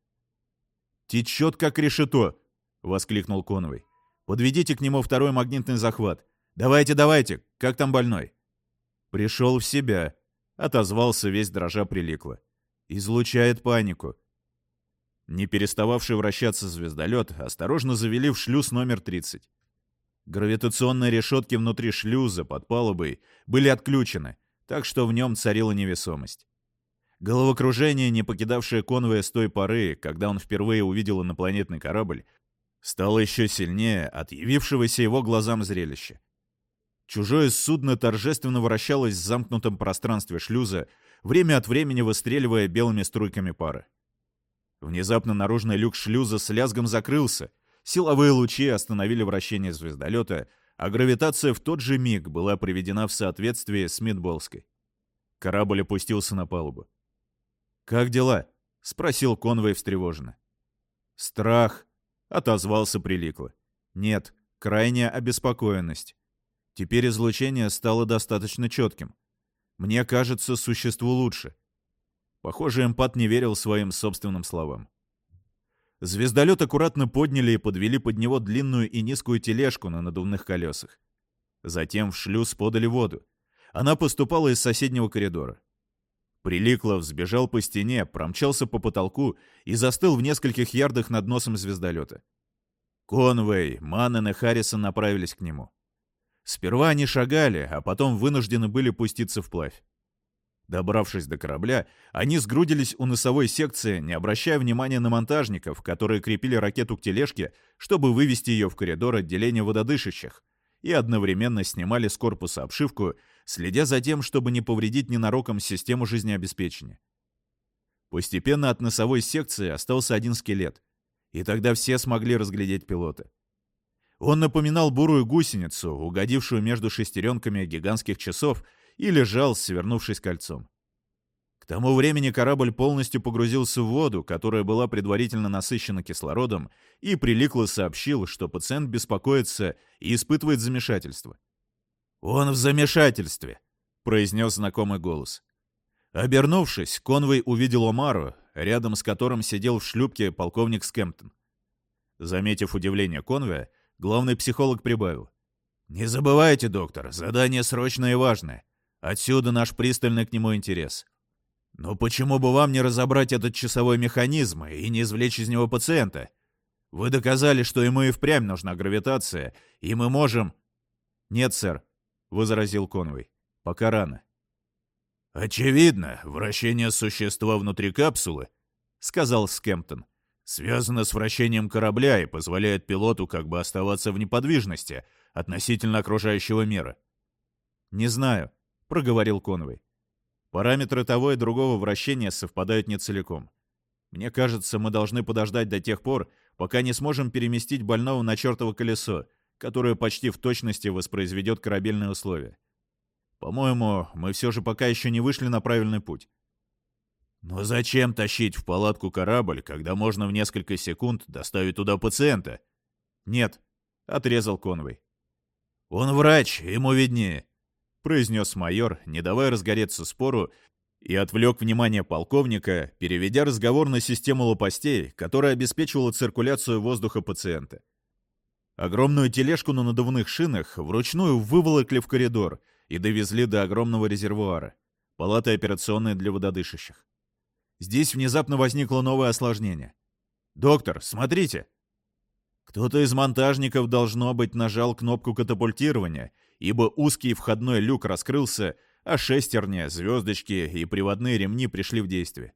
«Течет, как решето!» — воскликнул Коновый. «Подведите к нему второй магнитный захват. Давайте, давайте! Как там больной?» «Пришел в себя», — отозвался весь дрожа приликло. «Излучает панику». Не перестававший вращаться звездолет осторожно завели в шлюз номер 30. Гравитационные решетки внутри шлюза под палубой были отключены, так что в нем царила невесомость. Головокружение, не покидавшее конвоя с той поры, когда он впервые увидел инопланетный корабль, стало еще сильнее от явившегося его глазам зрелища. Чужое судно торжественно вращалось в замкнутом пространстве шлюза, время от времени выстреливая белыми струйками пары. Внезапно наружный люк шлюза с лязгом закрылся, силовые лучи остановили вращение звездолета — а гравитация в тот же миг была приведена в соответствие с Мидболской. Корабль опустился на палубу. «Как дела?» — спросил Конвей встревоженно. «Страх», — отозвался Приликло. «Нет, крайняя обеспокоенность. Теперь излучение стало достаточно четким. Мне кажется, существу лучше». Похоже, эмпат не верил своим собственным словам. Звездолет аккуратно подняли и подвели под него длинную и низкую тележку на надувных колесах. Затем в шлюз подали воду. Она поступала из соседнего коридора. Приликлов сбежал по стене, промчался по потолку и застыл в нескольких ярдах над носом звездолета. Конвей, Маннен и Харрисон направились к нему. Сперва они шагали, а потом вынуждены были пуститься вплавь. Добравшись до корабля, они сгрудились у носовой секции, не обращая внимания на монтажников, которые крепили ракету к тележке, чтобы вывести ее в коридор отделения вододышащих, и одновременно снимали с корпуса обшивку, следя за тем, чтобы не повредить ненароком систему жизнеобеспечения. Постепенно от носовой секции остался один скелет, И тогда все смогли разглядеть пилота. Он напоминал бурую гусеницу, угодившую между шестеренками гигантских часов, и лежал, свернувшись кольцом. К тому времени корабль полностью погрузился в воду, которая была предварительно насыщена кислородом, и Приликло сообщил, что пациент беспокоится и испытывает замешательство. «Он в замешательстве», — произнес знакомый голос. Обернувшись, Конвей увидел Омару, рядом с которым сидел в шлюпке полковник Скемптон. Заметив удивление Конвея, главный психолог прибавил. «Не забывайте, доктор, задание срочное и важное. Отсюда наш пристальный к нему интерес. Но почему бы вам не разобрать этот часовой механизм и не извлечь из него пациента? Вы доказали, что ему и впрямь нужна гравитация, и мы можем...» «Нет, сэр», — возразил Конвей. «Пока рано». «Очевидно, вращение существа внутри капсулы, — сказал Скемптон, — связано с вращением корабля и позволяет пилоту как бы оставаться в неподвижности относительно окружающего мира». «Не знаю», — проговорил Конвей. «Параметры того и другого вращения совпадают не целиком. Мне кажется, мы должны подождать до тех пор, пока не сможем переместить больного на чертово колесо, которое почти в точности воспроизведет корабельные условия. По-моему, мы все же пока еще не вышли на правильный путь. Но зачем тащить в палатку корабль, когда можно в несколько секунд доставить туда пациента? Нет, отрезал Конвей. Он врач, ему виднее, произнес майор, не давая разгореться спору, и отвлек внимание полковника, переведя разговор на систему лопастей, которая обеспечивала циркуляцию воздуха пациента. Огромную тележку на надувных шинах вручную выволокли в коридор — и довезли до огромного резервуара, палаты операционной для вододышащих. Здесь внезапно возникло новое осложнение. «Доктор, смотрите!» Кто-то из монтажников, должно быть, нажал кнопку катапультирования, ибо узкий входной люк раскрылся, а шестерни, звездочки и приводные ремни пришли в действие.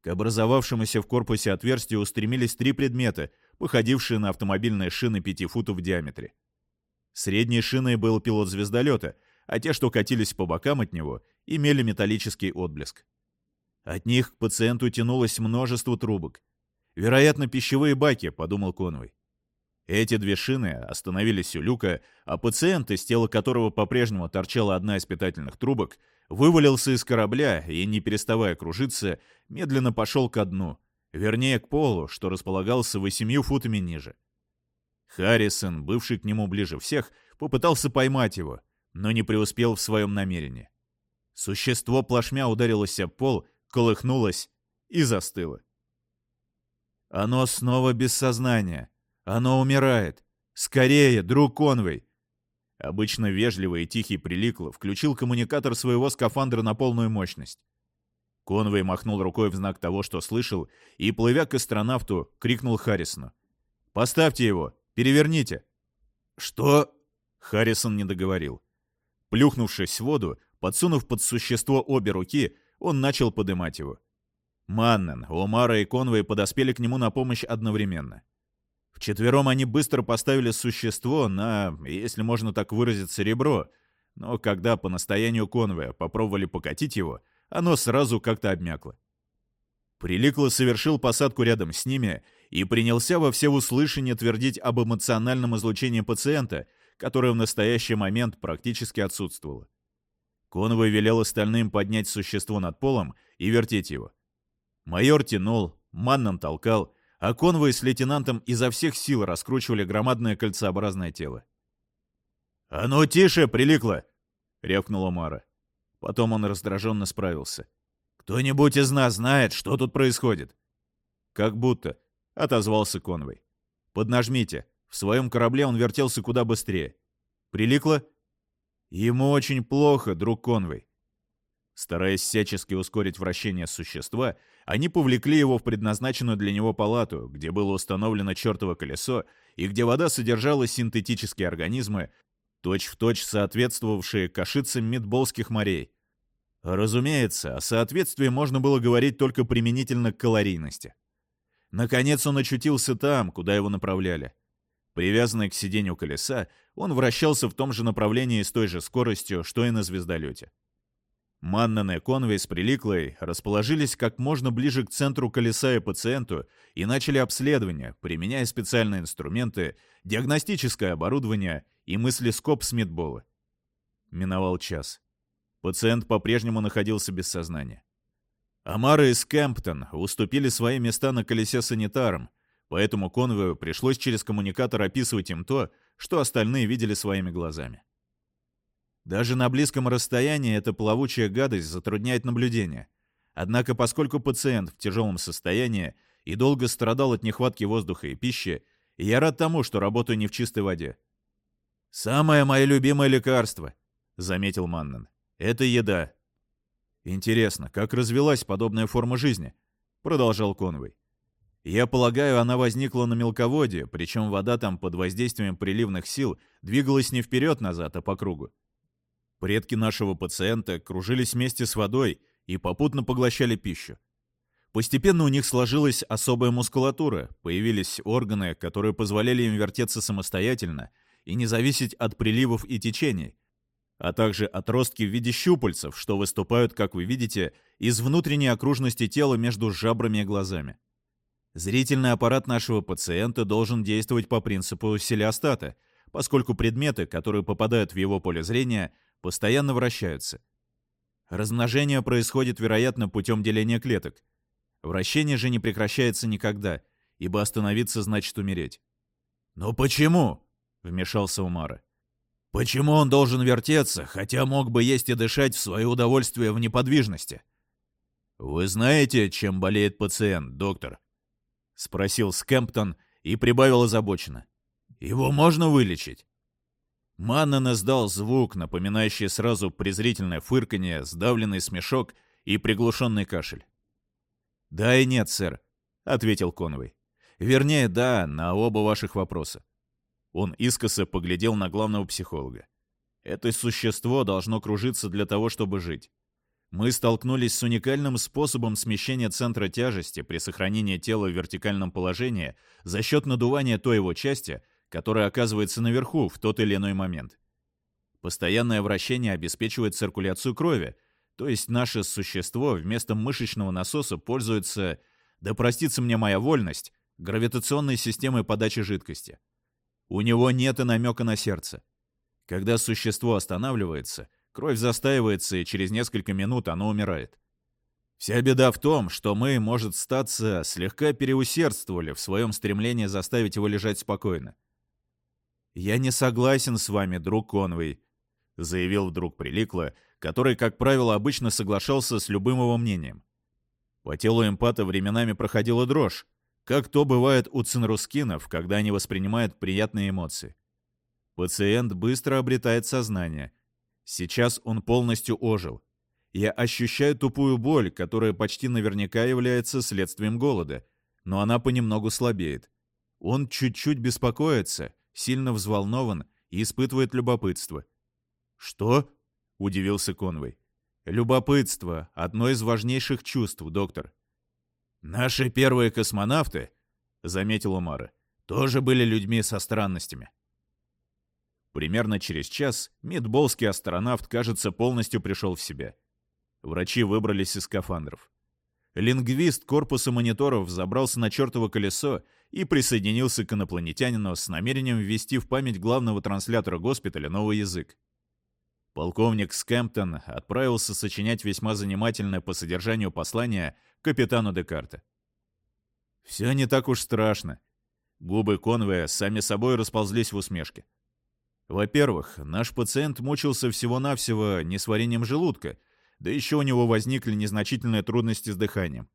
К образовавшемуся в корпусе отверстию устремились три предмета, походившие на автомобильные шины пяти футов в диаметре. Средней шиной был пилот звездолета, а те, что катились по бокам от него, имели металлический отблеск. От них к пациенту тянулось множество трубок. Вероятно, пищевые баки, подумал Конвой. Эти две шины остановились у люка, а пациент, из тела которого по-прежнему торчала одна из питательных трубок, вывалился из корабля и, не переставая кружиться, медленно пошел ко дну, вернее, к полу, что располагался восемью футами ниже. Харрисон, бывший к нему ближе всех, попытался поймать его, но не преуспел в своем намерении. Существо плашмя ударилось об пол, колыхнулось и застыло. Оно снова без сознания. Оно умирает. Скорее, друг Конвей! Обычно вежливый и тихий Приликло включил коммуникатор своего скафандра на полную мощность. Конвей махнул рукой в знак того, что слышал, и, плывя к астронавту, крикнул Харрисону. «Поставьте его! Переверните!» «Что?» Харрисон не договорил. Плюхнувшись в воду, подсунув под существо обе руки, он начал подымать его. Маннен, Омара и Конвей подоспели к нему на помощь одновременно. Вчетвером они быстро поставили существо на, если можно так выразиться, ребро, но когда по настоянию Конвея попробовали покатить его, оно сразу как-то обмякло. Приликло совершил посадку рядом с ними и принялся во всеуслышание твердить об эмоциональном излучении пациента, которое в настоящий момент практически отсутствовало. Конвой велел остальным поднять существо над полом и вертеть его. Майор тянул, Маннан толкал, а конвой с лейтенантом изо всех сил раскручивали громадное кольцеобразное тело. «А ну тише, приликло!» — рявкнула Мара. Потом он раздраженно справился. «Кто-нибудь из нас знает, что тут происходит?» «Как будто», — отозвался Конвой. «Поднажмите, в своем корабле он вертелся куда быстрее. Приликло? Ему очень плохо, друг Конвей. Стараясь всячески ускорить вращение существа, они повлекли его в предназначенную для него палату, где было установлено чертово колесо и где вода содержала синтетические организмы, точь-в-точь точь соответствовавшие кашицам медболских морей. Разумеется, о соответствии можно было говорить только применительно к калорийности. Наконец он очутился там, куда его направляли. Привязанный к сиденью колеса, он вращался в том же направлении с той же скоростью, что и на звездолете. Маннан и Конвей с Приликлой расположились как можно ближе к центру колеса и пациенту и начали обследование, применяя специальные инструменты, диагностическое оборудование и мыслескоп Смитбола. Миновал час. Пациент по-прежнему находился без сознания. Амара и Скэмптон уступили свои места на колесе санитарам, поэтому конвою пришлось через коммуникатор описывать им то, что остальные видели своими глазами. Даже на близком расстоянии эта плавучая гадость затрудняет наблюдение. Однако, поскольку пациент в тяжелом состоянии и долго страдал от нехватки воздуха и пищи, я рад тому, что работаю не в чистой воде. «Самое мое любимое лекарство», — заметил Маннен. «Это еда». «Интересно, как развилась подобная форма жизни?» — продолжал Конвой. «Я полагаю, она возникла на мелководье, причем вода там под воздействием приливных сил двигалась не вперед-назад, а по кругу. Предки нашего пациента кружились вместе с водой и попутно поглощали пищу. Постепенно у них сложилась особая мускулатура, появились органы, которые позволяли им вертеться самостоятельно и не зависеть от приливов и течений, а также отростки в виде щупальцев, что выступают, как вы видите, из внутренней окружности тела между жабрами и глазами. Зрительный аппарат нашего пациента должен действовать по принципу селиостата, поскольку предметы, которые попадают в его поле зрения, постоянно вращаются. Размножение происходит, вероятно, путем деления клеток. Вращение же не прекращается никогда, ибо остановиться значит умереть. «Но почему?» — вмешался Умара. «Почему он должен вертеться, хотя мог бы есть и дышать в свое удовольствие в неподвижности?» «Вы знаете, чем болеет пациент, доктор?» — спросил Скэмптон и прибавил озабоченно. «Его можно вылечить?» Маннен издал звук, напоминающий сразу презрительное фырканье, сдавленный смешок и приглушенный кашель. «Да и нет, сэр», — ответил Конвей. «Вернее, да, на оба ваших вопроса». Он искоса поглядел на главного психолога. «Это существо должно кружиться для того, чтобы жить. Мы столкнулись с уникальным способом смещения центра тяжести при сохранении тела в вертикальном положении за счет надувания той его части, который оказывается наверху в тот или иной момент. Постоянное вращение обеспечивает циркуляцию крови, то есть наше существо вместо мышечного насоса пользуется, да простится мне моя вольность, гравитационной системой подачи жидкости. У него нет и намека на сердце. Когда существо останавливается, кровь застаивается, и через несколько минут оно умирает. Вся беда в том, что мы, может статься, слегка переусердствовали в своем стремлении заставить его лежать спокойно. «Я не согласен с вами, друг Конвей», — заявил вдруг Приликло, который, как правило, обычно соглашался с любым его мнением. По телу эмпата временами проходила дрожь, как то бывает у цинрускинов, когда они воспринимают приятные эмоции. Пациент быстро обретает сознание. Сейчас он полностью ожил. Я ощущаю тупую боль, которая почти наверняка является следствием голода, но она понемногу слабеет. Он чуть-чуть беспокоится, сильно взволнован и испытывает любопытство. «Что?» — удивился Конвей. «Любопытство — одно из важнейших чувств, доктор». «Наши первые космонавты», — заметил Умара, — «тоже были людьми со странностями». Примерно через час медболский астронавт, кажется, полностью пришел в себя. Врачи выбрались из скафандров. Лингвист корпуса мониторов забрался на чертово колесо и присоединился к инопланетянину с намерением ввести в память главного транслятора госпиталя новый язык. Полковник Скэмптон отправился сочинять весьма занимательное по содержанию послание капитану Декарта. «Все не так уж страшно». Губы Конвея сами собой расползлись в усмешке. Во-первых, наш пациент мучился всего-навсего несварением желудка, да еще у него возникли незначительные трудности с дыханием.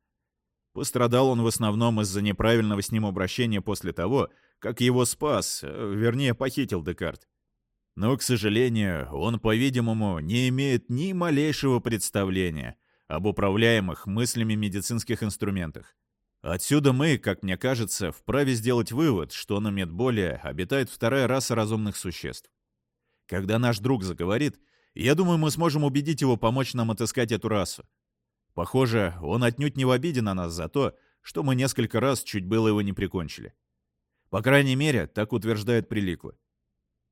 Пострадал он в основном из-за неправильного с ним обращения после того, как его спас, э, вернее, похитил Декарт. Но, к сожалению, он, по-видимому, не имеет ни малейшего представления об управляемых мыслями медицинских инструментах. Отсюда мы, как мне кажется, вправе сделать вывод, что на Медболе обитает вторая раса разумных существ. Когда наш друг заговорит, я думаю, мы сможем убедить его помочь нам отыскать эту расу. Похоже, он отнюдь не в обиде на нас за то, что мы несколько раз чуть было его не прикончили. По крайней мере, так утверждает Приликло.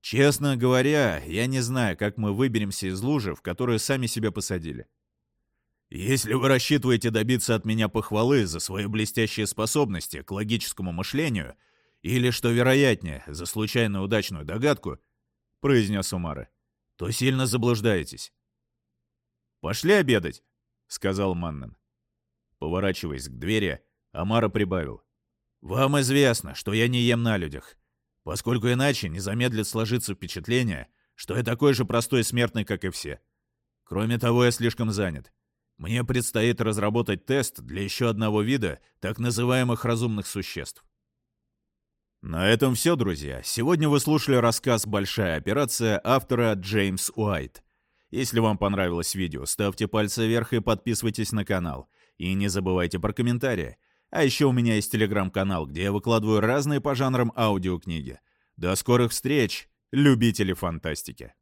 Честно говоря, я не знаю, как мы выберемся из лужи, в которую сами себя посадили. Если вы рассчитываете добиться от меня похвалы за свои блестящие способности к логическому мышлению, или, что вероятнее, за случайную удачную догадку, — произнес Умара, — то сильно заблуждаетесь. «Пошли обедать», — сказал Маннен. Поворачиваясь к двери, Амара прибавил. «Вам известно, что я не ем на людях, поскольку иначе не замедлит сложиться впечатление, что я такой же простой смертный, как и все. Кроме того, я слишком занят. Мне предстоит разработать тест для еще одного вида так называемых разумных существ. На этом все, друзья. Сегодня вы слушали рассказ «Большая операция» автора Джеймс Уайт. Если вам понравилось видео, ставьте пальцы вверх и подписывайтесь на канал. И не забывайте про комментарии. А еще у меня есть телеграм-канал, где я выкладываю разные по жанрам аудиокниги. До скорых встреч, любители фантастики!